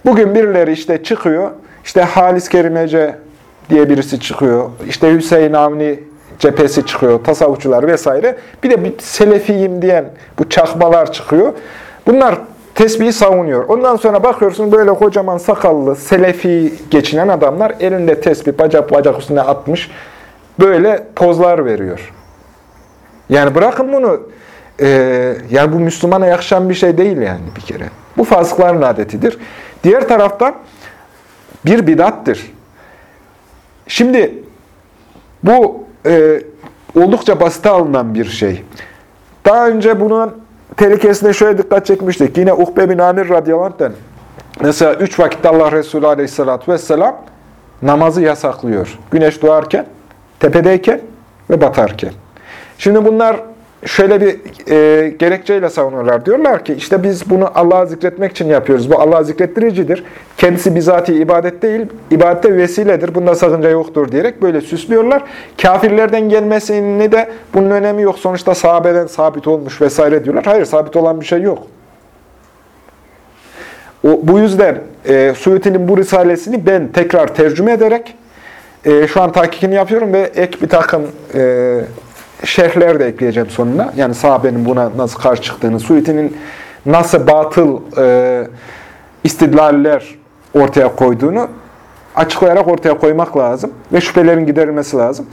bugün birileri işte çıkıyor, işte Halis Kerimece diye birisi çıkıyor, işte Hüseyin Avni cephesi çıkıyor, tasavvufçular vesaire. Bir de bir selefiyim diyen bu çakmalar çıkıyor. Bunlar tesbihi savunuyor. Ondan sonra bakıyorsun böyle kocaman sakallı, selefi geçinen adamlar elinde tesbih bacak bacak üstüne atmış. Böyle pozlar veriyor. Yani bırakın bunu. E, yani bu Müslümana yakışan bir şey değil yani bir kere. Bu fasıkların adetidir. Diğer taraftan bir bidattır. Şimdi bu e, oldukça basite alınan bir şey. Daha önce bunun tehlikesine şöyle dikkat çekmiştik. Yine Ukbe bin Amir radıyallahu anh'den. Mesela üç vakitte Allah Resulü aleyhissalatü vesselam namazı yasaklıyor. Güneş doğarken, tepedeyken ve batarken. Şimdi bunlar şöyle bir e, gerekçeyle savunuyorlar. Diyorlar ki işte biz bunu Allah'a zikretmek için yapıyoruz. Bu Allah'a zikrettiricidir. Kendisi bizatihi ibadet değil, ibadette vesiledir. Bunda sakınca yoktur diyerek böyle süslüyorlar. Kafirlerden gelmesini de bunun önemi yok. Sonuçta sahabeden sabit olmuş vesaire diyorlar. Hayır sabit olan bir şey yok. O, bu yüzden e, Suyuti'nin bu risalesini ben tekrar tercüme ederek e, şu an tahkikini yapıyorum ve ek bir takım e, şerhler de ekleyeceğim sonuna. Yani sahabenin buna nasıl karşı çıktığını, Suiti'nin nasıl batıl e, istidlaller ortaya koyduğunu açıklayarak ortaya koymak lazım. Ve şüphelerin giderilmesi lazım.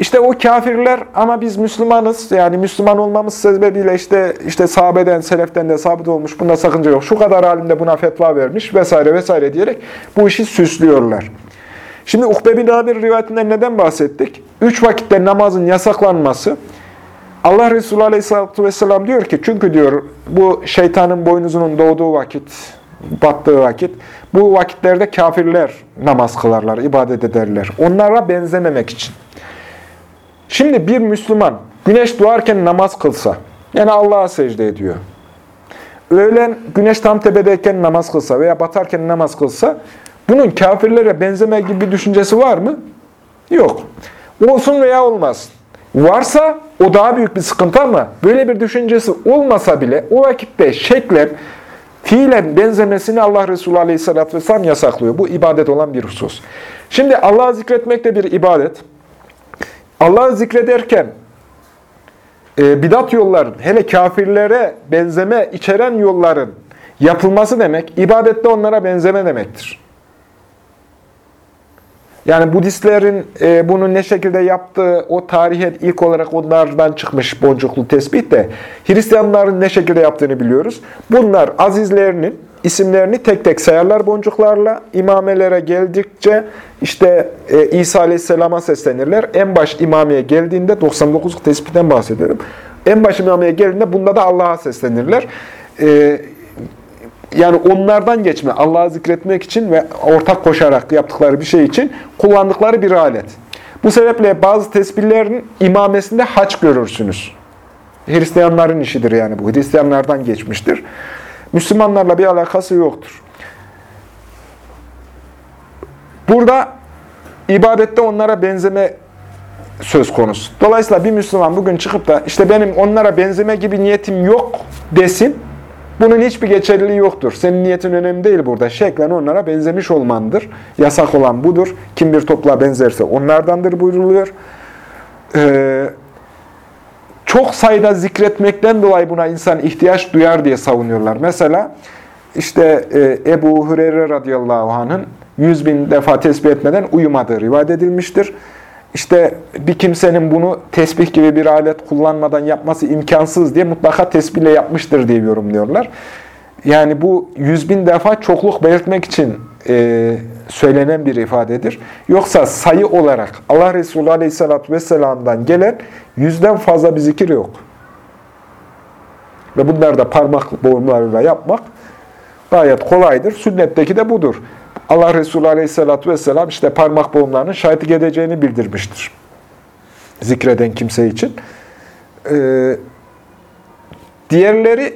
İşte o kafirler ama biz Müslümanız. Yani Müslüman olmamız sebebiyle işte işte sahabeden, seleften de sabit olmuş. Bunda sakınca yok. Şu kadar alimde buna fetva vermiş vesaire vesaire diyerek bu işi süslüyorlar. Şimdi Ukbe bin Amir rivayetinden neden bahsettik? Üç vakitte namazın yasaklanması. Allah Resulü Aleyhisselatü Vesselam diyor ki, çünkü diyor bu şeytanın boynuzunun doğduğu vakit, battığı vakit, bu vakitlerde kafirler namaz kılarlar, ibadet ederler. Onlara benzememek için. Şimdi bir Müslüman güneş doğarken namaz kılsa, yani Allah'a secde ediyor. Öğlen güneş tam tepedeyken namaz kılsa veya batarken namaz kılsa, bunun kafirlere benzeme gibi bir düşüncesi var mı? Yok. Olsun veya olmaz. Varsa o daha büyük bir sıkıntı ama böyle bir düşüncesi olmasa bile o vakitte şeklen, fiilen benzemesini Allah Resulü Aleyhisselatü Vesselam yasaklıyor. Bu ibadet olan bir husus. Şimdi Allah'ı zikretmek de bir ibadet. Allah'ı zikrederken e, bidat yolların, hele kafirlere benzeme içeren yolların yapılması demek, ibadette onlara benzeme demektir. Yani Budistlerin e, bunu ne şekilde yaptığı, o tarihe ilk olarak onlardan çıkmış boncuklu tespit de, Hristiyanların ne şekilde yaptığını biliyoruz. Bunlar azizlerinin isimlerini tek tek sayarlar boncuklarla. İmamelere geldikçe işte e, İsa Aleyhisselam'a seslenirler. En baş imameye geldiğinde 99 tespitten bahsediyorum. En baş imameye geldiğinde bunda da Allah'a seslenirler. E, yani onlardan geçme, Allah'ı zikretmek için ve ortak koşarak yaptıkları bir şey için kullandıkları bir alet. Bu sebeple bazı tesbihlerin imamesinde haç görürsünüz. Hristiyanların işidir yani bu. Hristiyanlardan geçmiştir. Müslümanlarla bir alakası yoktur. Burada ibadette onlara benzeme söz konusu. Dolayısıyla bir Müslüman bugün çıkıp da işte benim onlara benzeme gibi niyetim yok desin. Bunun hiçbir geçerliliği yoktur. Senin niyetin önemli değil burada. Şeklen onlara benzemiş olmandır. Yasak olan budur. Kim bir topla benzerse onlardandır buyruluyor. Ee, çok sayıda zikretmekten dolayı buna insan ihtiyaç duyar diye savunuyorlar. Mesela işte e, Ebu Hureyre radıyallahu anh'ın 100 bin defa tesbih etmeden uyumadığı rivayet edilmiştir. İşte bir kimsenin bunu tesbih gibi bir alet kullanmadan yapması imkansız diye mutlaka tesbihle yapmıştır diye yorumluyorlar. Yani bu yüz bin defa çokluk belirtmek için e, söylenen bir ifadedir. Yoksa sayı olarak Allah Resulü Aleyhisselatü Vesselam'dan gelen yüzden fazla bir zikir yok. Ve bunlar da parmak boğumlarıyla yapmak gayet kolaydır. Sünnetteki de budur. Allah Resulü Aleyhisselatü Vesselam işte parmak boğumlarının şahitlik edeceğini bildirmiştir. Zikreden kimse için. Ee, diğerleri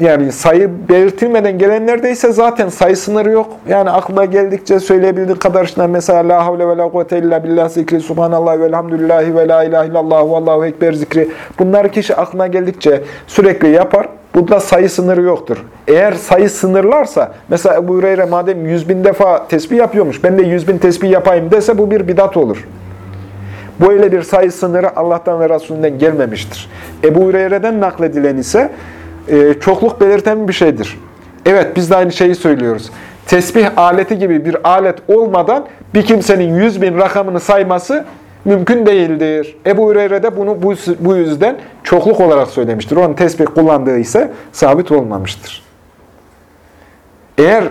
yani sayı belirtilmeden gelenlerde ise zaten sayı sınırı yok. Yani aklına geldikçe söyleyebildiğin kadar işte mesela la havle ve la kuvvete illa billah zikri, subhanallah ve elhamdülillahi ve la ilahe illallah ve allahu ekber zikri. Bunlar kişi aklına geldikçe sürekli yapar. Bunda sayı sınırı yoktur. Eğer sayı sınırlarsa, mesela Ebu Hureyre madem yüz bin defa tesbih yapıyormuş, ben de yüz bin tesbih yapayım dese bu bir bidat olur. Böyle bir sayı sınırı Allah'tan ve Resulünden gelmemiştir. Ebu Hureyre'den nakledilen ise e, çokluk belirten bir şeydir. Evet biz de aynı şeyi söylüyoruz. Tesbih aleti gibi bir alet olmadan bir kimsenin yüz bin rakamını sayması mümkün değildir. Ebu Hureyre de bunu bu, bu yüzden çokluk olarak söylemiştir. Onun tesbih kullandığı ise sabit olmamıştır. Eğer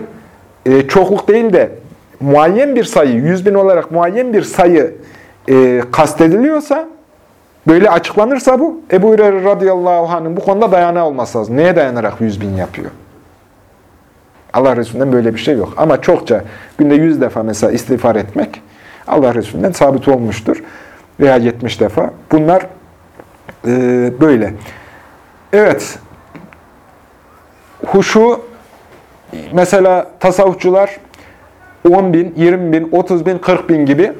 e, çokluk değil de muayyen bir sayı, yüz bin olarak muayyen bir sayı e, kastediliyorsa, böyle açıklanırsa bu, Ebu Hureyre radıyallahu anh'ın bu konuda dayanağı olması lazım. Neye dayanarak yüz bin yapıyor? Allah Resulü'nden böyle bir şey yok. Ama çokça, günde yüz defa mesela istiğfar etmek, Allah Resulü'nden sabit olmuştur. Veya 70 defa. Bunlar e, böyle. Evet. Huşu mesela tasavvufçular 10 bin, 20 bin, 30 bin, 40 bin gibi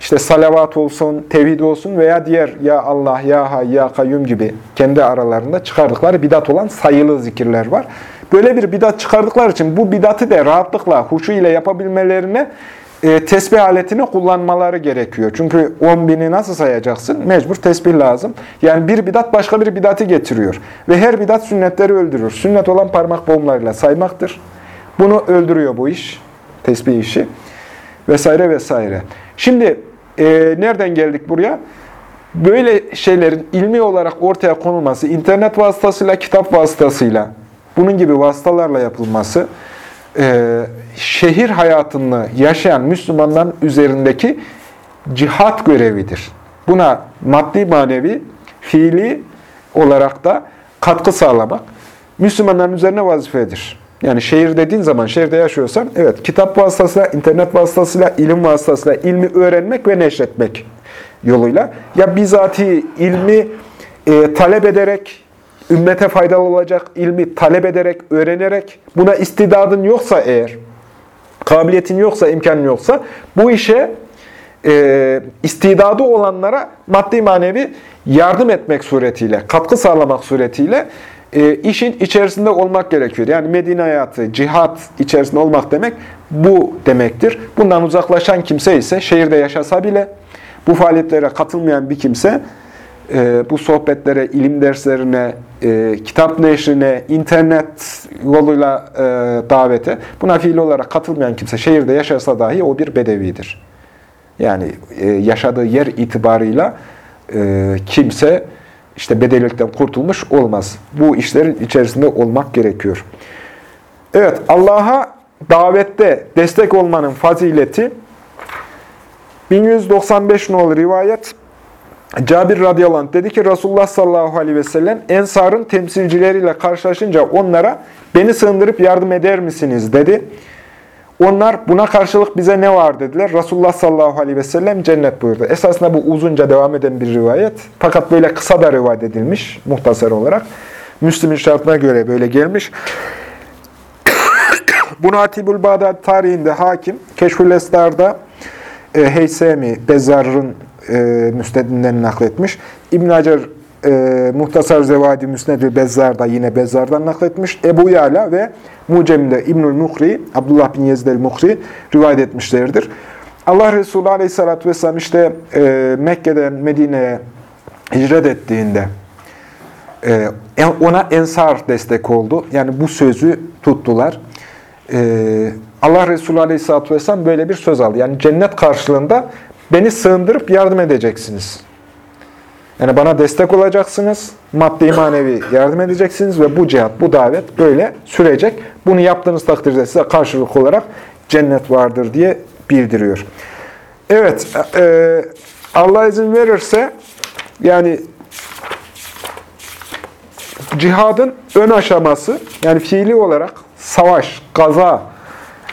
işte salavat olsun, tevhid olsun veya diğer ya Allah, ya Hay, ya Kayyum gibi kendi aralarında çıkardıkları bidat olan sayılı zikirler var. Böyle bir bidat çıkardıkları için bu bidatı da rahatlıkla huşu ile yapabilmelerine e, tesbih aletini kullanmaları gerekiyor. Çünkü 10 bini nasıl sayacaksın? Mecbur tesbih lazım. Yani bir bidat başka bir bidatı getiriyor. Ve her bidat sünnetleri öldürür. Sünnet olan parmak boğumlarıyla saymaktır. Bunu öldürüyor bu iş. Tesbih işi. Vesaire vesaire. Şimdi e, nereden geldik buraya? Böyle şeylerin ilmi olarak ortaya konulması, internet vasıtasıyla, kitap vasıtasıyla, bunun gibi vasıtalarla yapılması, e, şehir hayatını yaşayan Müslümanların üzerindeki cihat görevidir. Buna maddi manevi, fiili olarak da katkı sağlamak Müslümanların üzerine vazifedir. Yani şehir dediğin zaman, şehirde yaşıyorsan, evet kitap vasıtasıyla, internet vasıtasıyla, ilim vasıtasıyla ilmi öğrenmek ve neşretmek yoluyla ya bizatihi ilmi e, talep ederek, ümmete faydalı olacak ilmi talep ederek, öğrenerek, buna istidadın yoksa eğer, kabiliyetin yoksa, imkanın yoksa, bu işe e, istidadı olanlara maddi manevi yardım etmek suretiyle, katkı sağlamak suretiyle e, işin içerisinde olmak gerekiyor. Yani Medine hayatı, cihat içerisinde olmak demek bu demektir. Bundan uzaklaşan kimse ise şehirde yaşasa bile bu faaliyetlere katılmayan bir kimse e, bu sohbetlere, ilim derslerine, e, kitap neşrine, internet yoluyla e, davete buna fiil olarak katılmayan kimse şehirde yaşarsa dahi o bir bedevidir. Yani e, yaşadığı yer itibarıyla e, kimse işte bedevilikten kurtulmuş olmaz. Bu işlerin içerisinde olmak gerekiyor. Evet, Allah'a davette destek olmanın fazileti 1195 nolu rivayet Cabir radıyallahu anh dedi ki Resulullah sallallahu aleyhi ve sellem Ensar'ın temsilcileriyle karşılaşınca onlara beni sığındırıp yardım eder misiniz dedi. Onlar buna karşılık bize ne var dediler. Resulullah sallallahu aleyhi ve sellem cennet buyurdu. Esasında bu uzunca devam eden bir rivayet. Fakat böyle kısa da rivayet edilmiş muhtasar olarak. Müslüm'ün şartına göre böyle gelmiş. Bunu Atibül Bağdat tarihinde hakim, Keşfül Esrar'da e, Heysemi, Bezzar'ın e, müsnedinden nakletmiş. İbn Hacer e, Muhtasar Zevadi Müsned-i Bezzar'da yine Bezzar'dan nakletmiş. Ebu Yala ve Mucem'de İbnül Muhri, Abdullah bin Yezid el-Muhri rivayet etmişlerdir. Allah Resulü Aleyhisselatü Vesselam işte e, Mekke'den Medine'ye hicret ettiğinde e, ona ensar destek oldu. Yani bu sözü tuttular. E, Allah Resulü Aleyhisselatü Vesselam böyle bir söz aldı. Yani cennet karşılığında beni sığındırıp yardım edeceksiniz. Yani bana destek olacaksınız, maddi manevi yardım edeceksiniz ve bu cihat, bu davet böyle sürecek. Bunu yaptığınız takdirde size karşılık olarak cennet vardır diye bildiriyor. Evet, e, Allah izin verirse yani cihadın ön aşaması yani fiili olarak savaş, gaza,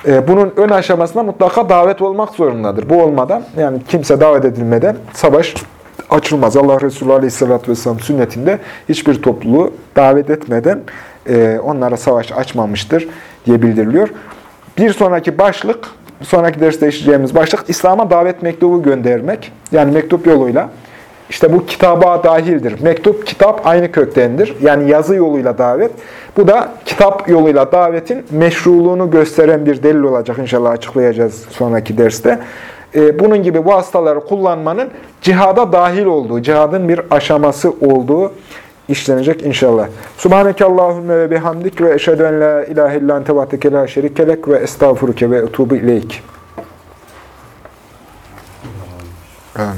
bunun ön aşamasına mutlaka davet olmak zorundadır. Bu olmadan yani kimse davet edilmeden savaş açılmaz. Allah Resulü Aleyhisselatü Vesselam sünnetinde hiçbir topluluğu davet etmeden e, onlara savaş açmamıştır diye bildiriliyor. Bir sonraki başlık, sonraki derste işleyeceğimiz başlık İslam'a davet mektubu göndermek. Yani mektup yoluyla. İşte bu kitaba dahildir. Mektup, kitap aynı köktendir. Yani yazı yoluyla davet. Bu da kitap yoluyla davetin meşruluğunu gösteren bir delil olacak. İnşallah açıklayacağız sonraki derste. Ee, bunun gibi vasıtaları kullanmanın cihada dahil olduğu, cihadın bir aşaması olduğu işlenecek inşallah. Subhaneke Allahümme ve bihamdik ve eşhedü en la ilahe illa ente vahdeke la şerikelek ve estağfuruke ve etubu ileyk. Amin.